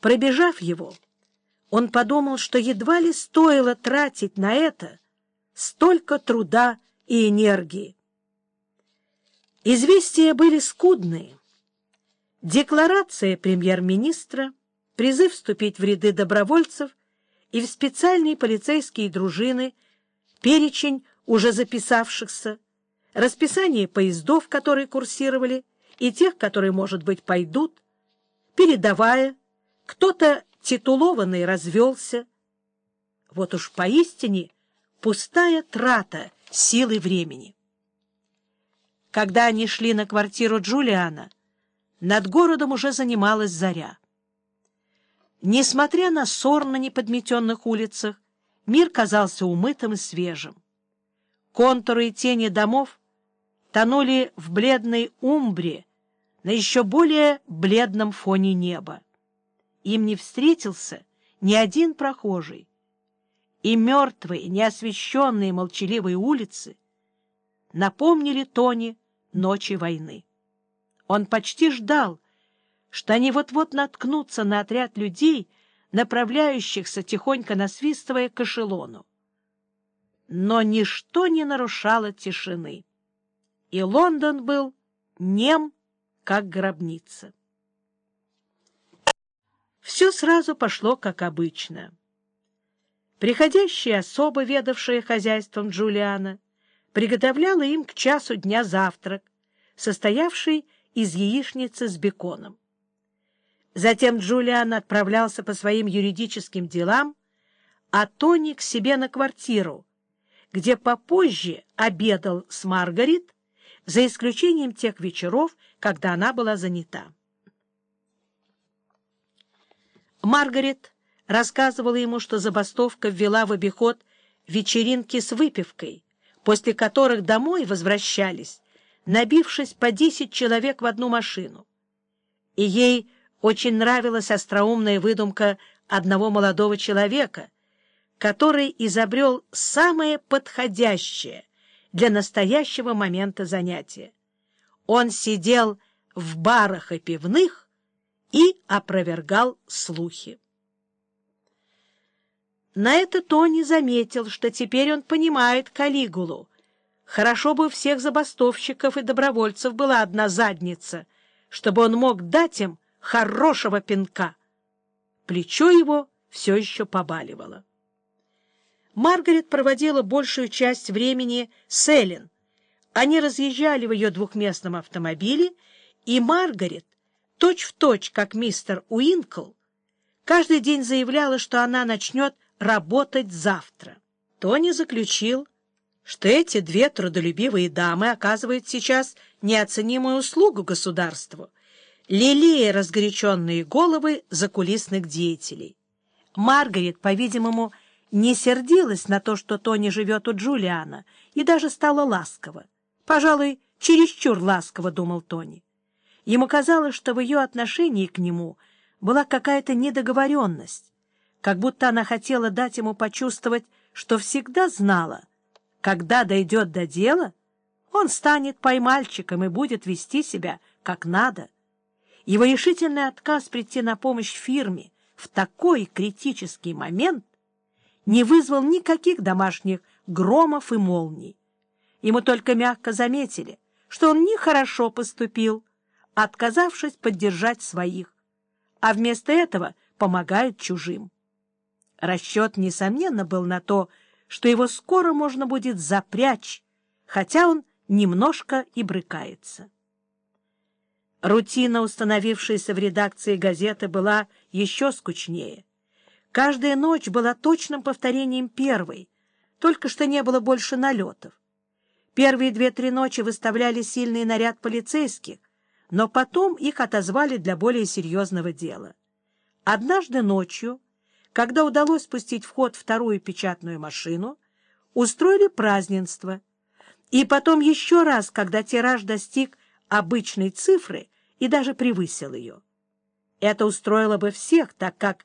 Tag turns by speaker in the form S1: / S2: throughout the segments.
S1: Пробежав его, он подумал, что едва ли стоило тратить на это столько труда и энергии. Известия были скудные. Декларация премьер-министра, призыв вступить в ряды добровольцев и в специальные полицейские дружины, перечень уже записавшихся, расписание поездов, которые курсировали, и тех, которые, может быть, пойдут, передавая, кто-то титулованный развелся. Вот уж поистине пустая трата силы времени. Когда они шли на квартиру Джулиана, над городом уже занималась заря. Несмотря на ссор на неподметенных улицах, мир казался умытым и свежим. Контуры и тени домов тонули в бледной умбре на еще более бледном фоне неба. Им не встретился ни один прохожий, и мертвые, неосвещенные молчаливые улицы напомнили Тони ночи войны. Он почти ждал, что они вот-вот наткнутся на отряд людей, направляющихся, тихонько насвистывая к эшелону. Но ничто не нарушало тишины, и Лондон был нем, как гробница. Все сразу пошло, как обычно. Приходящая особа, ведавшая хозяйством Джулиана, приготовляла им к часу дня завтрак, состоявший из яичницы с беконом. Затем Джулиан отправлялся по своим юридическим делам, а Тони к себе на квартиру, где попозже обедал с Маргарит, за исключением тех вечеров, когда она была занята. Маргарет рассказывала ему, что забастовка ввела в обиход вечеринки с выпивкой, после которых домой возвращались, набившись по десять человек в одну машину. И ей очень нравилась остроумная выдумка одного молодого человека, который изобрел самое подходящее для настоящего момента занятия. Он сидел в барах и пивных и опровергал слухи. На это Тони заметил, что теперь он понимает Калигулу. Хорошо бы у всех забастовщиков и добровольцев была одна задница, чтобы он мог дать им хорошего пинка. Плечо его все еще побаливало. Маргарет проводила большую часть времени с Эллен. Они разъезжали в ее двухместном автомобиле, и Маргарет точь-в-точь, как мистер Уинкл, каждый день заявляла, что она начнет работать завтра. Тони заключил, что эти две трудолюбивые дамы оказывают сейчас неоценимую услугу государству, лелея разгоряченные головы закулисных деятелей. Маргарет, по-видимому, не сердилась на то, что Тони живет у Джулиана, и даже стала ласково. Пожалуй, чересчур ласково, думал Тони. Ему казалось, что в ее отношении к нему была какая-то недоговоренность, как будто она хотела дать ему почувствовать, что всегда знала, когда дойдет до дела, он станет поймальчиком и будет вести себя как надо. Его решительный отказ прийти на помощь фирме в такой критический момент не вызвал никаких домашних громов и молний. Ему только мягко заметили, что он нехорошо поступил, отказавшись поддержать своих, а вместо этого помогают чужим. Расчет, несомненно, был на то, что его скоро можно будет запрячь, хотя он немножко и брыкается. Рутина, установившаяся в редакции газеты, была еще скучнее. Каждая ночь была точным повторением первой, только что не было больше налетов. Первые две-три ночи выставляли сильный наряд полицейских, но потом их отозвали для более серьезного дела. Однажды ночью, когда удалось спустить в ход вторую печатную машину, устроили празднество, и потом еще раз, когда тираж достиг обычной цифры и даже превысил ее. Это устроило бы всех, так как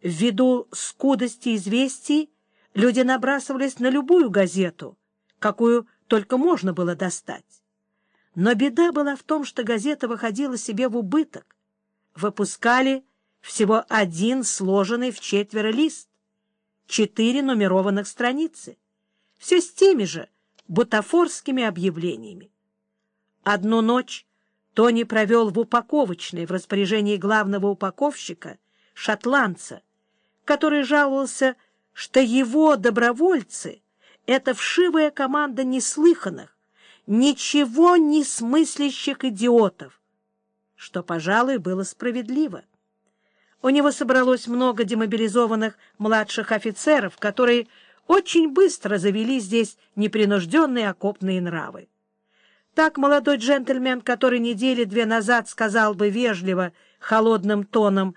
S1: ввиду скудости известий люди набрасывались на любую газету, какую только можно было достать. Но беда была в том, что газета выходила себе в убыток. Выпускали всего один сложенный в четверо лист, четыре нумерованных страницы, все с теми же бутафорскими объявлениями. Одну ночь Тони провел в упаковочной в распоряжении главного упаковщика, шотландца, который жаловался, что его добровольцы — это вшивая команда неслыханных, ничего не смыслящих идиотов, что, пожалуй, было справедливо. У него собралось много демобилизованных младших офицеров, которые очень быстро завели здесь непринужденные окопные нравы. Так молодой джентльмен, который недели две назад сказал бы вежливо, холодным тоном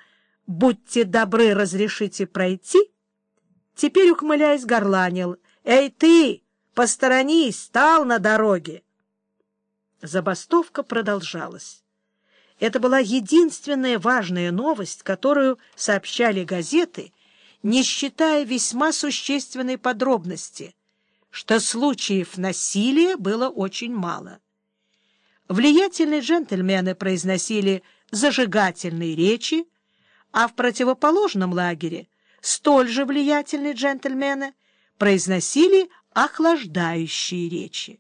S1: «Будьте добры, разрешите пройти», теперь, ухмыляясь, горланил «Эй ты, посторонись, стал на дороге!» Забастовка продолжалась. Это была единственная важная новость, которую сообщали газеты, не считая весьма существенной подробности, что случаев насилия было очень мало. Влиятельные джентльмены произносили зажигательные речи, а в противоположном лагере столь же влиятельные джентльмены произносили охлаждающие речи.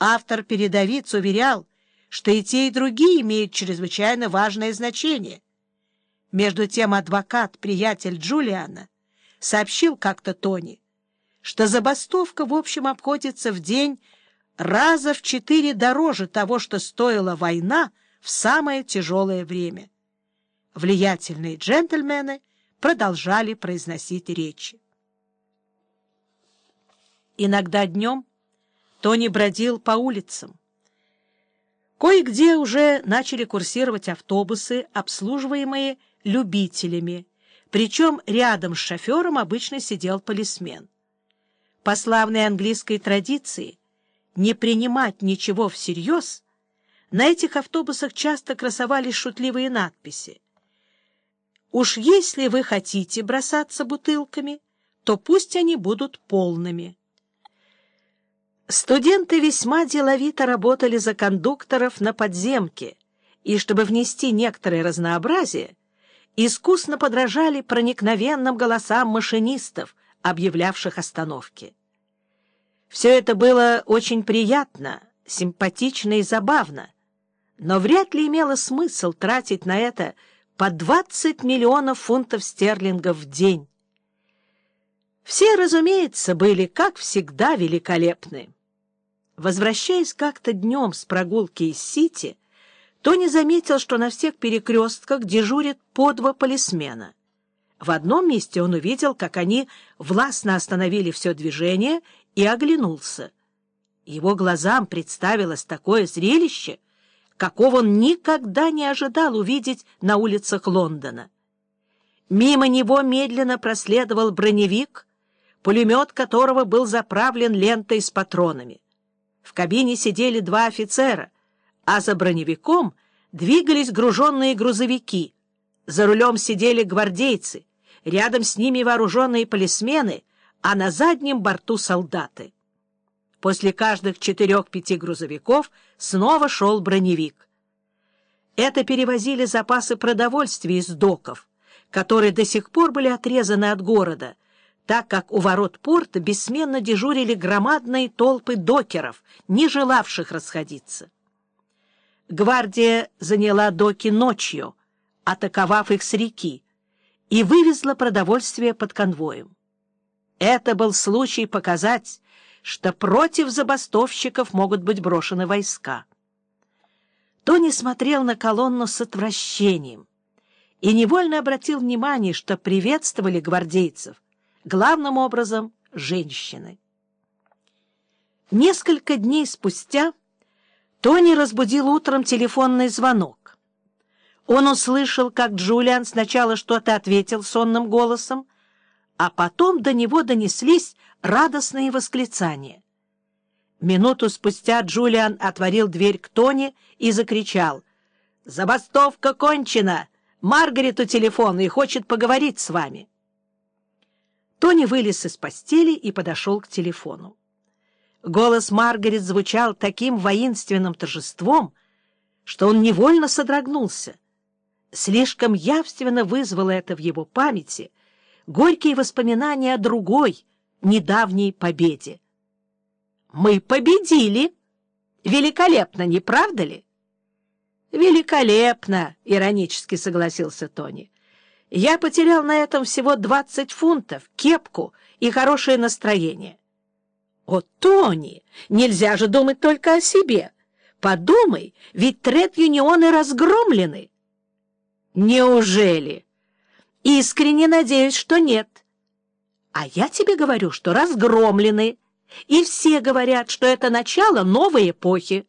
S1: Автор передовиц уверял, что и те, и другие имеют чрезвычайно важное значение. Между тем адвокат, приятель Джулиана, сообщил как-то Тони, что забастовка в общем обходится в день раза в четыре дороже того, что стоила война в самое тяжелое время. Влиятельные джентльмены продолжали произносить речи. Иногда днем Тони бродил по улицам. Кое-где уже начали курсировать автобусы, обслуживаемые любителями, причем рядом с шофером обычно сидел полисмен. По славной английской традиции не принимать ничего всерьез, на этих автобусах часто красовались шутливые надписи. «Уж если вы хотите бросаться бутылками, то пусть они будут полными». Студенты весьма деловито работали за кондукторов на подземке, и, чтобы внести некоторое разнообразие, искусно подражали проникновенным голосам машинистов, объявлявших остановки. Все это было очень приятно, симпатично и забавно, но вряд ли имело смысл тратить на это по 20 миллионов фунтов стерлингов в день. Все, разумеется, были, как всегда, великолепны. Возвращаясь как-то днем с прогулки из Сити, Тони заметил, что на всех перекрестках дежурит по два полисмена. В одном месте он увидел, как они властно остановили все движение и оглянулся. Его глазам представилось такое зрелище, какого он никогда не ожидал увидеть на улицах Лондона. Мимо него медленно проследовал броневик, пулемет которого был заправлен лентой с патронами. В кабине сидели два офицера, а за броневиком двигались груженные грузовики. За рулем сидели гвардейцы, рядом с ними вооруженные полисмены — а на заднем борту солдаты. После каждых четырех-пяти грузовиков снова шел броневик. Это перевозили запасы продовольствия из доков, которые до сих пор были отрезаны от города, так как у ворот порта бессменно дежурили громадные толпы докеров, не желавших расходиться. Гвардия заняла доки ночью, атаковав их с реки, и вывезла продовольствие под конвоем. Это был случай показать, что против забастовщиков могут быть брошены войска. Тони смотрел на колонну с отвращением и невольно обратил внимание, что приветствовали гвардейцев главным образом женщины. Несколько дней спустя Тони разбудил утром телефонный звонок. Он услышал, как Джулиан сначала что-то ответил сонным голосом, а потом до него донеслись радостные восклицания. Минуту спустя Джулиан отворил дверь к Тони и закричал. «Забастовка кончена! Маргарет у телефона и хочет поговорить с вами!» Тони вылез из постели и подошел к телефону. Голос Маргарет звучал таким воинственным торжеством, что он невольно содрогнулся. Слишком явственно вызвало это в его памяти горькие воспоминания о другой, недавней победе. «Мы победили! Великолепно, не правда ли?» «Великолепно!» — иронически согласился Тони. «Я потерял на этом всего двадцать фунтов, кепку и хорошее настроение». «О, Тони, нельзя же думать только о себе. Подумай, ведь тред-юнионы разгромлены». «Неужели?» «Искренне надеюсь, что нет». «А я тебе говорю, что разгромлены, и все говорят, что это начало новой эпохи».